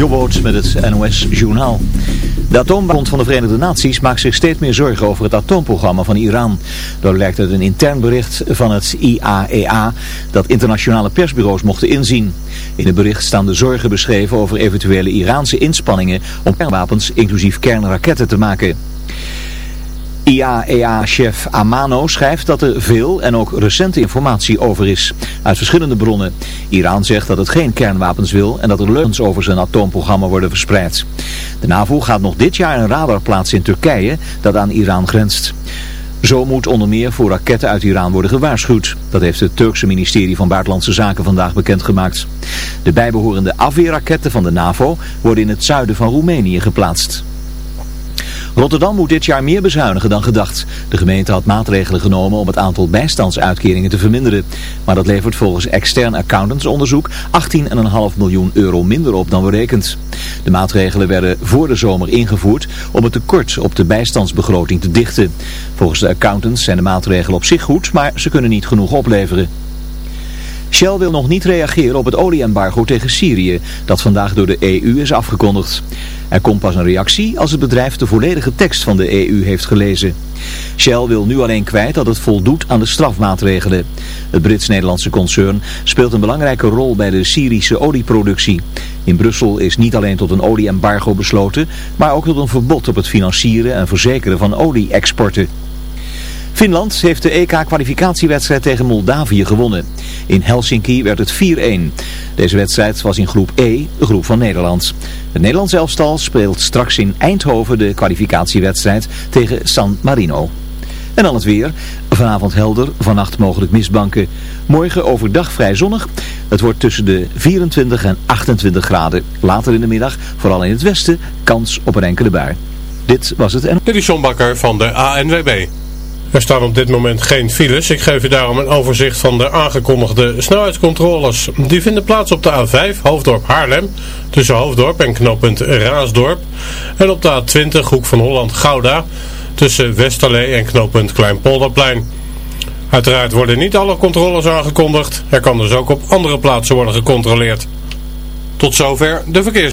Jobboot met het NOS Journaal. De atoombond van de Verenigde Naties maakt zich steeds meer zorgen over het atoomprogramma van Iran. Dat lijkt uit een intern bericht van het IAEA e dat internationale persbureaus mochten inzien. In het bericht staan de zorgen beschreven over eventuele Iraanse inspanningen om kernwapens inclusief kernraketten te maken. IAEA-chef Amano schrijft dat er veel en ook recente informatie over is, uit verschillende bronnen. Iran zegt dat het geen kernwapens wil en dat er leugens over zijn atoomprogramma worden verspreid. De NAVO gaat nog dit jaar een radar plaatsen in Turkije dat aan Iran grenst. Zo moet onder meer voor raketten uit Iran worden gewaarschuwd. Dat heeft het Turkse ministerie van Buitenlandse Zaken vandaag bekendgemaakt. De bijbehorende afweerraketten van de NAVO worden in het zuiden van Roemenië geplaatst. Rotterdam moet dit jaar meer bezuinigen dan gedacht. De gemeente had maatregelen genomen om het aantal bijstandsuitkeringen te verminderen. Maar dat levert volgens extern accountantsonderzoek 18,5 miljoen euro minder op dan berekend. De maatregelen werden voor de zomer ingevoerd om het tekort op de bijstandsbegroting te dichten. Volgens de accountants zijn de maatregelen op zich goed, maar ze kunnen niet genoeg opleveren. Shell wil nog niet reageren op het olieembargo tegen Syrië, dat vandaag door de EU is afgekondigd. Er komt pas een reactie als het bedrijf de volledige tekst van de EU heeft gelezen. Shell wil nu alleen kwijt dat het voldoet aan de strafmaatregelen. Het Brits-Nederlandse concern speelt een belangrijke rol bij de Syrische olieproductie. In Brussel is niet alleen tot een olieembargo besloten, maar ook tot een verbod op het financieren en verzekeren van olie-exporten. Finland heeft de EK-kwalificatiewedstrijd tegen Moldavië gewonnen. In Helsinki werd het 4-1. Deze wedstrijd was in groep E, de groep van Nederland. Het Nederlands elftal speelt straks in Eindhoven de kwalificatiewedstrijd tegen San Marino. En dan het weer. Vanavond helder, vannacht mogelijk mistbanken. Morgen overdag vrij zonnig. Het wordt tussen de 24 en 28 graden. Later in de middag, vooral in het westen, kans op een enkele bui. Dit was het en... Dit is John van de ANWB. Er staan op dit moment geen files. Ik geef u daarom een overzicht van de aangekondigde snelheidscontroles. Die vinden plaats op de A5 Hoofddorp Haarlem tussen Hoofddorp en knooppunt Raasdorp. En op de A20 Hoek van Holland Gouda tussen Westerlee en knooppunt Kleinpolderplein. Uiteraard worden niet alle controles aangekondigd. Er kan dus ook op andere plaatsen worden gecontroleerd. Tot zover de verkeers.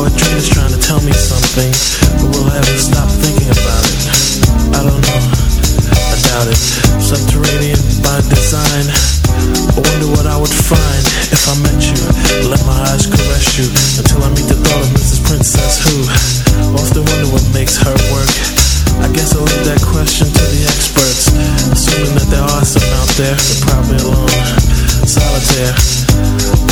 Poetry is trying to tell me something, but will I ever stop thinking about it? I don't know, I doubt it. Subterranean by design. I wonder what I would find if I met you. Let my eyes caress you until I meet the thought of Mrs. Princess who often wonder what makes her work. I guess I'll leave that question to the experts, assuming that there are some out there, but probably alone, solitaire.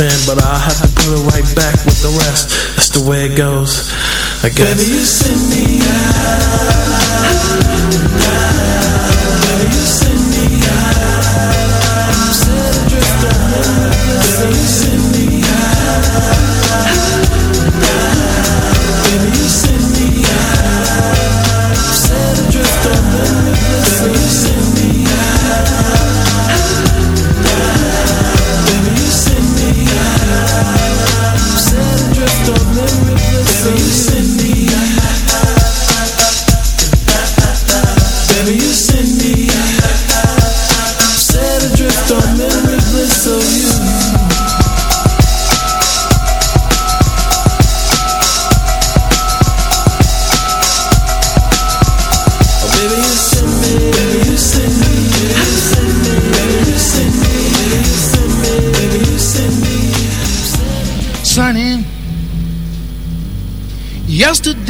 Fan, but I have to put her right back with the rest. That's the way it goes. I guess. Baby, you send me out.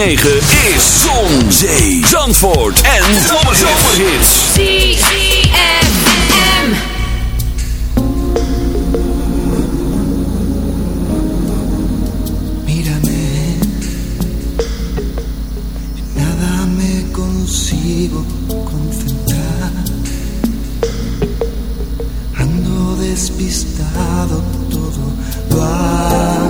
9 is Zon, Zee, Zandvoort en Zomerhits. ZFM. Mírame, nada me consigo concentrar. Ando despistado, todo va.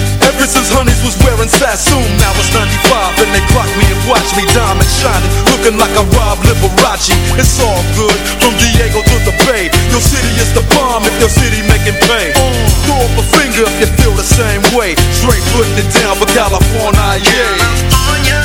Ever Honeys was wearing Sassoon, now it's 95 and they clock me and watch me diamond shining, looking like a Rob Liberace. It's all good from Diego to the Bay. Your city is the bomb if your city making pay. Throw up a finger if you feel the same way. Straight putting it down for California, yeah.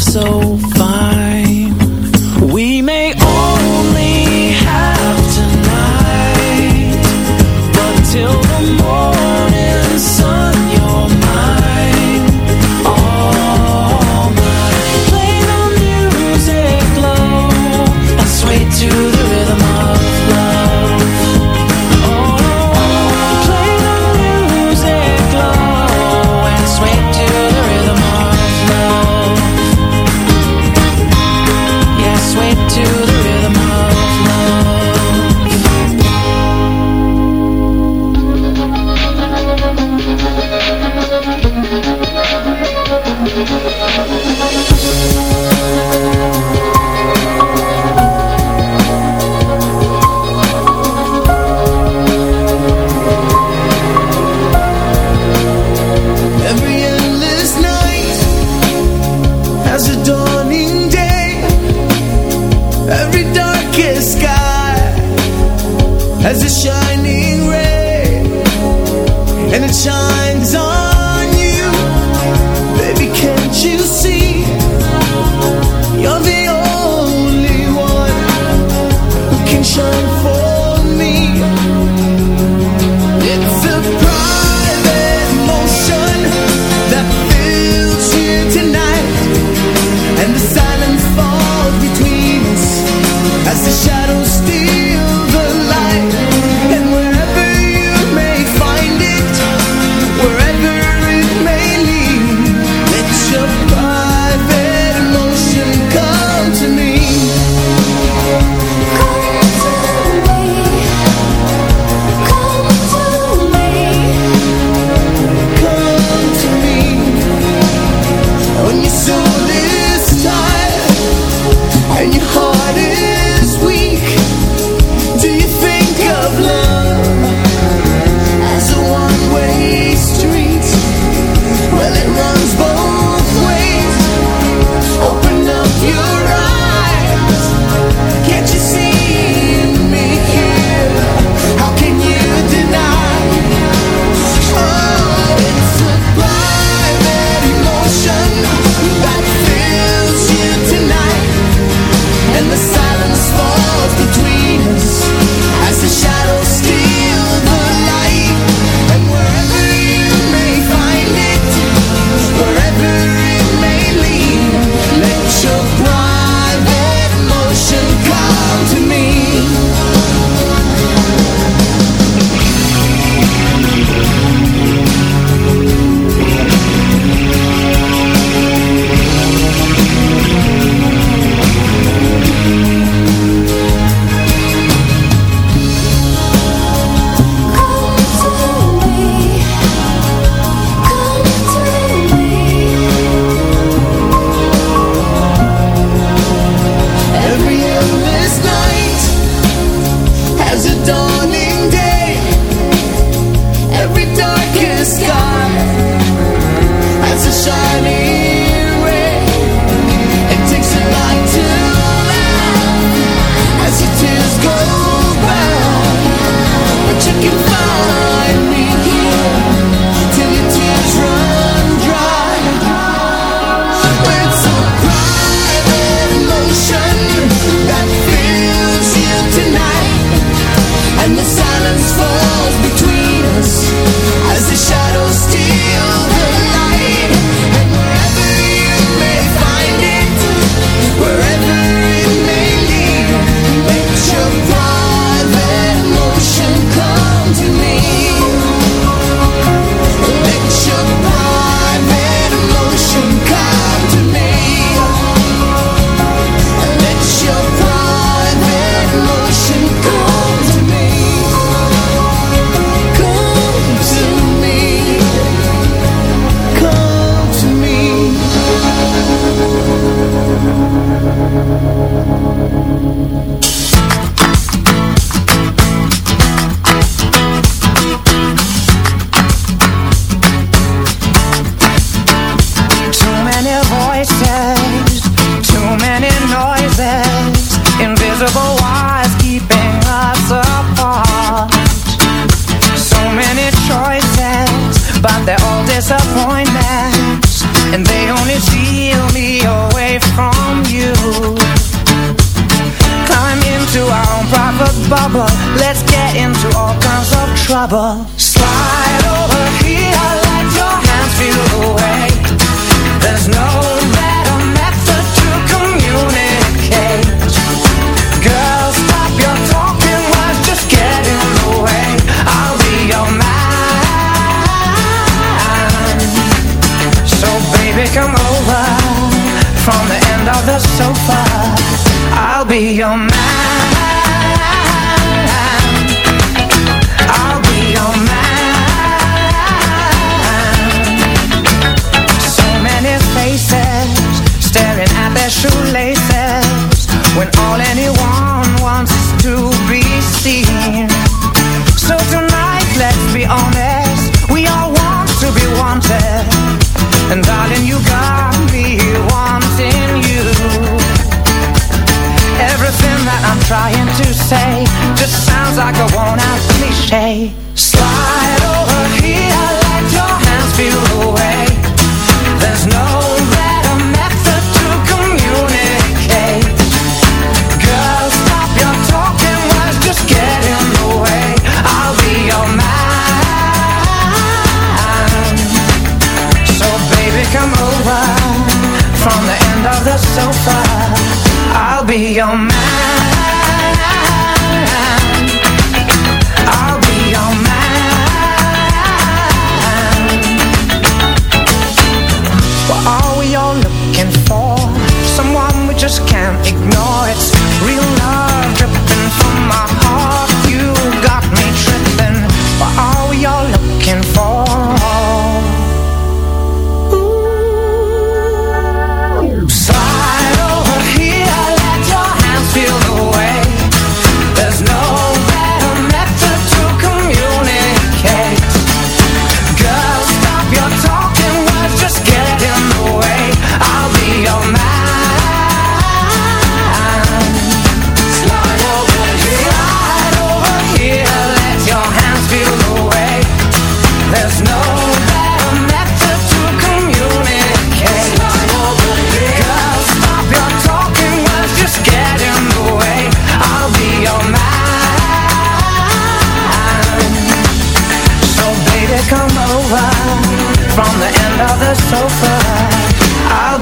So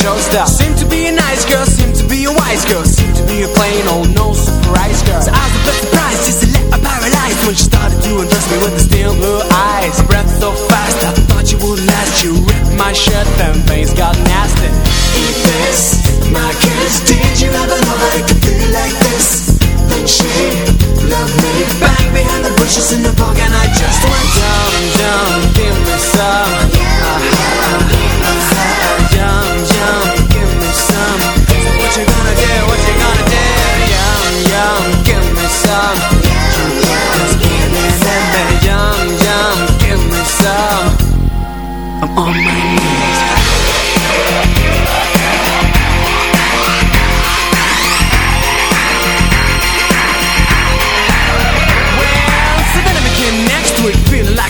Showstopper. To be a nice girl, seemed to be a wise girl, seemed to be a plain old no surprise girl. So I was a bit surprised, just a little paralyzed when she started to undress me with the steel blue eyes. Her breath so fast, I thought you would last. You ripped my shirt, then things got nasty. Eat this, my kiss. Did you ever know that it could feel like this? Then she loved me back behind the bushes in the park, and I just went down, down, give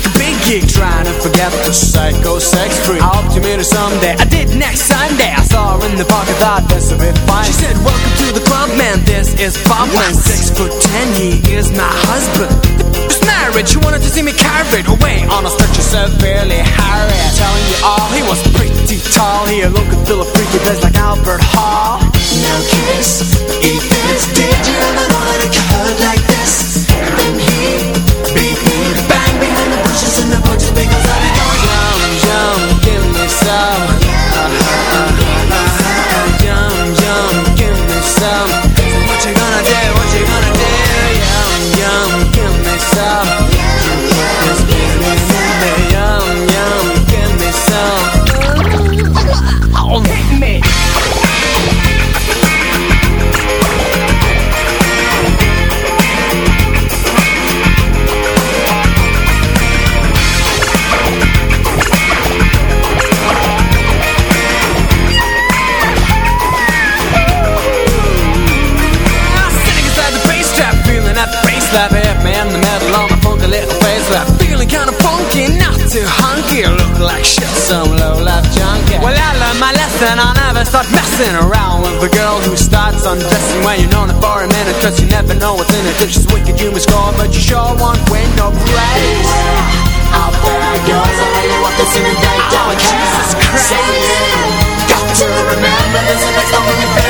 a big geek, trying to forget the psycho sex someday. I did next Sunday. I saw her in the park. I thought this would be fine. She said, "Welcome to the club. This is. Man, six foot ten. He is my husband." Just married. She wanted to see me carried away on a stretcher severely harried. Telling you all, he was pretty tall. He looked and feel a freaky place like Albert Hall. Now kiss, eat this. Did you ever know that it could hurt like this? And he beat me bang behind the bushes in the bushes because I kinda not too hunky Look like shit, some low-life junkie. Well, I learned my lesson, I'll never start messing around With a girl who starts undressing. When you're known it for a minute Cause you never know what's in it. If she's wicked, you must score, but you sure won't win no praise Out there goes, I really want this in the day. Oh, Jesus Christ. Got to remember this, it makes the feel